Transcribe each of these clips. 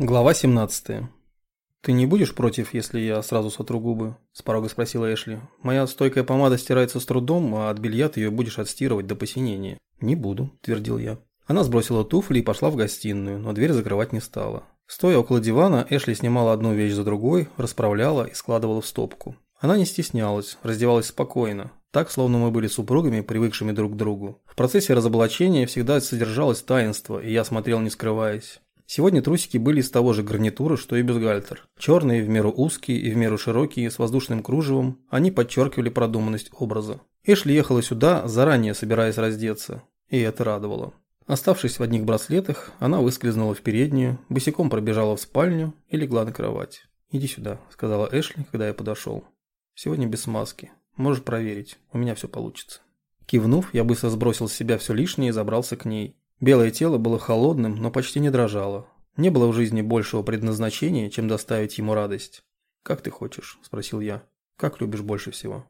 Глава 17. «Ты не будешь против, если я сразу сотру губы?» – с порога спросила Эшли. «Моя стойкая помада стирается с трудом, а от белья ты ее будешь отстирывать до посинения». «Не буду», – твердил я. Она сбросила туфли и пошла в гостиную, но дверь закрывать не стала. Стоя около дивана, Эшли снимала одну вещь за другой, расправляла и складывала в стопку. Она не стеснялась, раздевалась спокойно, так, словно мы были супругами, привыкшими друг к другу. В процессе разоблачения всегда содержалось таинство, и я смотрел не скрываясь. Сегодня трусики были из того же гарнитура, что и бюстгальтер. Черные, в меру узкие и в меру широкие, с воздушным кружевом, они подчеркивали продуманность образа. Эшли ехала сюда, заранее собираясь раздеться, и это радовало. Оставшись в одних браслетах, она выскользнула в переднюю, босиком пробежала в спальню и легла на кровать. «Иди сюда», – сказала Эшли, когда я подошел. «Сегодня без маски. Можешь проверить. У меня все получится». Кивнув, я быстро сбросил с себя все лишнее и забрался к ней. Белое тело было холодным, но почти не дрожало. Не было в жизни большего предназначения, чем доставить ему радость. «Как ты хочешь?» – спросил я. «Как любишь больше всего?»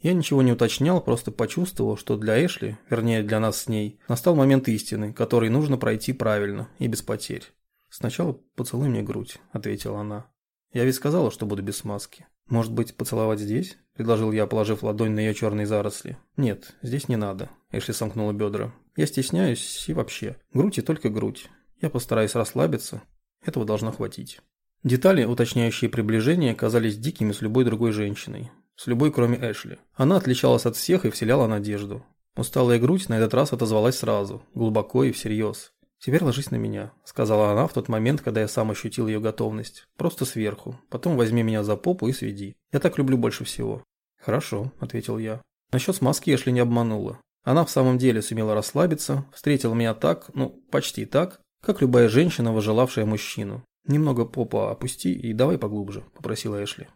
Я ничего не уточнял, просто почувствовал, что для Эшли, вернее для нас с ней, настал момент истины, который нужно пройти правильно и без потерь. «Сначала поцелуй мне грудь», – ответила она. «Я ведь сказала, что буду без смазки. Может быть, поцеловать здесь?» – предложил я, положив ладонь на ее черные заросли. «Нет, здесь не надо», – Эшли сомкнула бедра. Я стесняюсь и вообще. Грудь и только грудь. Я постараюсь расслабиться. Этого должно хватить. Детали, уточняющие приближение, казались дикими с любой другой женщиной. С любой, кроме Эшли. Она отличалась от всех и вселяла надежду. Усталая грудь на этот раз отозвалась сразу, глубоко и всерьез. «Теперь ложись на меня», – сказала она в тот момент, когда я сам ощутил ее готовность. «Просто сверху. Потом возьми меня за попу и сведи. Я так люблю больше всего». «Хорошо», – ответил я. Насчет смазки Эшли не обманула. Она в самом деле сумела расслабиться, встретила меня так, ну, почти так, как любая женщина, выжелавшая мужчину. «Немного попа опусти и давай поглубже», – попросила Эшли.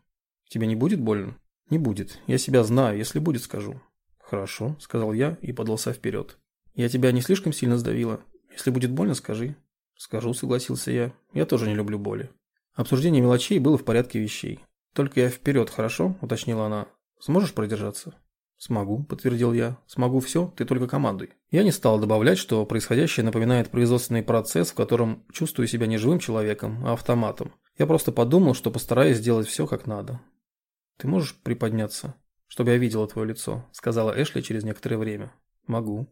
«Тебе не будет больно?» «Не будет. Я себя знаю. Если будет, скажу». «Хорошо», – сказал я и подался вперед. «Я тебя не слишком сильно сдавила. Если будет больно, скажи». «Скажу», – согласился я. «Я тоже не люблю боли». Обсуждение мелочей было в порядке вещей. «Только я вперед, хорошо?» – уточнила она. «Сможешь продержаться?» «Смогу», – подтвердил я. «Смогу все, ты только командуй». Я не стал добавлять, что происходящее напоминает производственный процесс, в котором чувствую себя не живым человеком, а автоматом. Я просто подумал, что постараюсь сделать все как надо. «Ты можешь приподняться, чтобы я видела твое лицо?» – сказала Эшли через некоторое время. «Могу».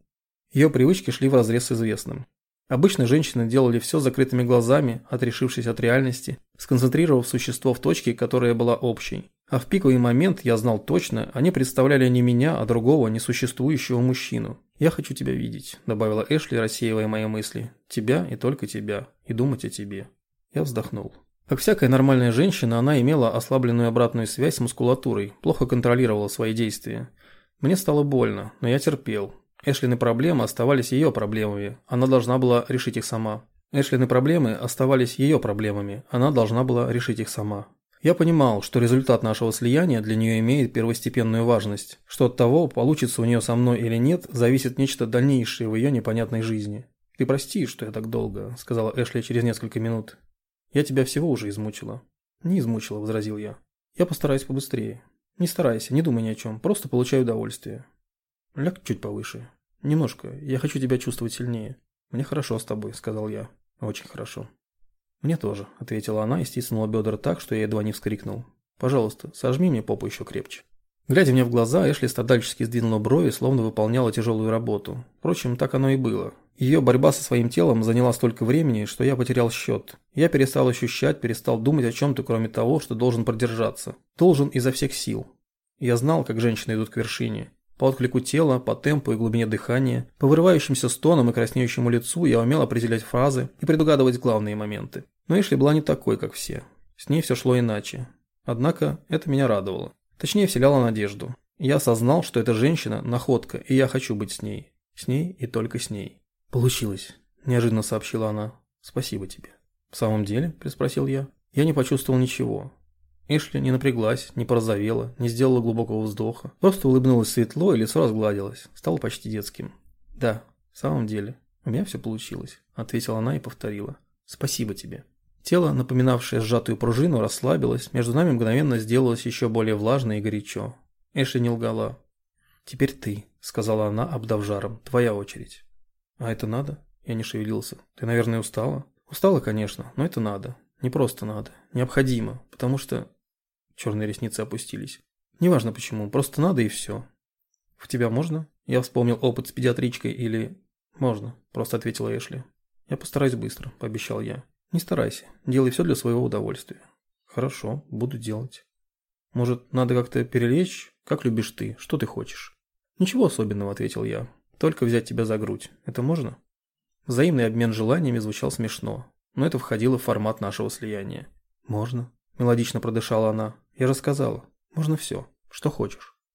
Ее привычки шли вразрез с известным. Обычно женщины делали все закрытыми глазами, отрешившись от реальности, сконцентрировав существо в точке, которая была общей. А в пиковый момент, я знал точно, они представляли не меня, а другого, несуществующего мужчину. «Я хочу тебя видеть», – добавила Эшли, рассеивая мои мысли. «Тебя и только тебя. И думать о тебе». Я вздохнул. Как всякая нормальная женщина, она имела ослабленную обратную связь с мускулатурой, плохо контролировала свои действия. Мне стало больно, но я терпел. Эшлины проблемы оставались ее проблемами, она должна была решить их сама. Эшлины проблемы оставались ее проблемами, она должна была решить их сама. Я понимал, что результат нашего слияния для нее имеет первостепенную важность, что от того, получится у нее со мной или нет, зависит нечто дальнейшее в ее непонятной жизни. «Ты прости, что я так долго», – сказала Эшли через несколько минут. «Я тебя всего уже измучила». «Не измучила», – возразил я. «Я постараюсь побыстрее». «Не старайся, не думай ни о чем, просто получай удовольствие». «Ляг чуть повыше. Немножко, я хочу тебя чувствовать сильнее». «Мне хорошо с тобой», – сказал я. «Очень хорошо». «Мне тоже», – ответила она и стиснула бедра так, что я едва не вскрикнул. «Пожалуйста, сожми мне попу еще крепче». Глядя мне в глаза, Эшли страдальчески сдвинула брови, словно выполняла тяжелую работу. Впрочем, так оно и было. Ее борьба со своим телом заняла столько времени, что я потерял счет. Я перестал ощущать, перестал думать о чем-то, кроме того, что должен продержаться. Должен изо всех сил. Я знал, как женщины идут к вершине. По отклику тела, по темпу и глубине дыхания, по вырывающимся стонам и краснеющему лицу я умел определять фразы и предугадывать главные моменты. Но Эшли была не такой, как все. С ней все шло иначе. Однако это меня радовало. Точнее, вселяло надежду. Я осознал, что эта женщина – находка, и я хочу быть с ней. С ней и только с ней. «Получилось», – неожиданно сообщила она. «Спасибо тебе». «В самом деле?» – приспросил я. Я не почувствовал ничего. Эшли не напряглась, не порозовела, не сделала глубокого вздоха. Просто улыбнулась светло и лицо разгладилось. Стало почти детским. «Да, в самом деле, у меня все получилось», – ответила она и повторила. «Спасибо тебе». Тело, напоминавшее сжатую пружину, расслабилось, между нами мгновенно сделалось еще более влажно и горячо. Эшли не лгала. «Теперь ты», – сказала она, обдав жаром, – «твоя очередь». «А это надо?» Я не шевелился. «Ты, наверное, устала?» Устала, конечно, но это надо. Не просто надо. Необходимо. Потому что... Черные ресницы опустились. Неважно почему, просто надо и все. В тебя можно? Я вспомнил опыт с педиатричкой или... Можно, просто ответила Эшли. Я постараюсь быстро, пообещал я. Не старайся, делай все для своего удовольствия. Хорошо, буду делать. Может, надо как-то перелечь? Как любишь ты? Что ты хочешь? Ничего особенного, ответил я. Только взять тебя за грудь. Это можно? Взаимный обмен желаниями звучал смешно, но это входило в формат нашего слияния. Можно, мелодично продышала она. Я рассказала. Можно все, что хочешь.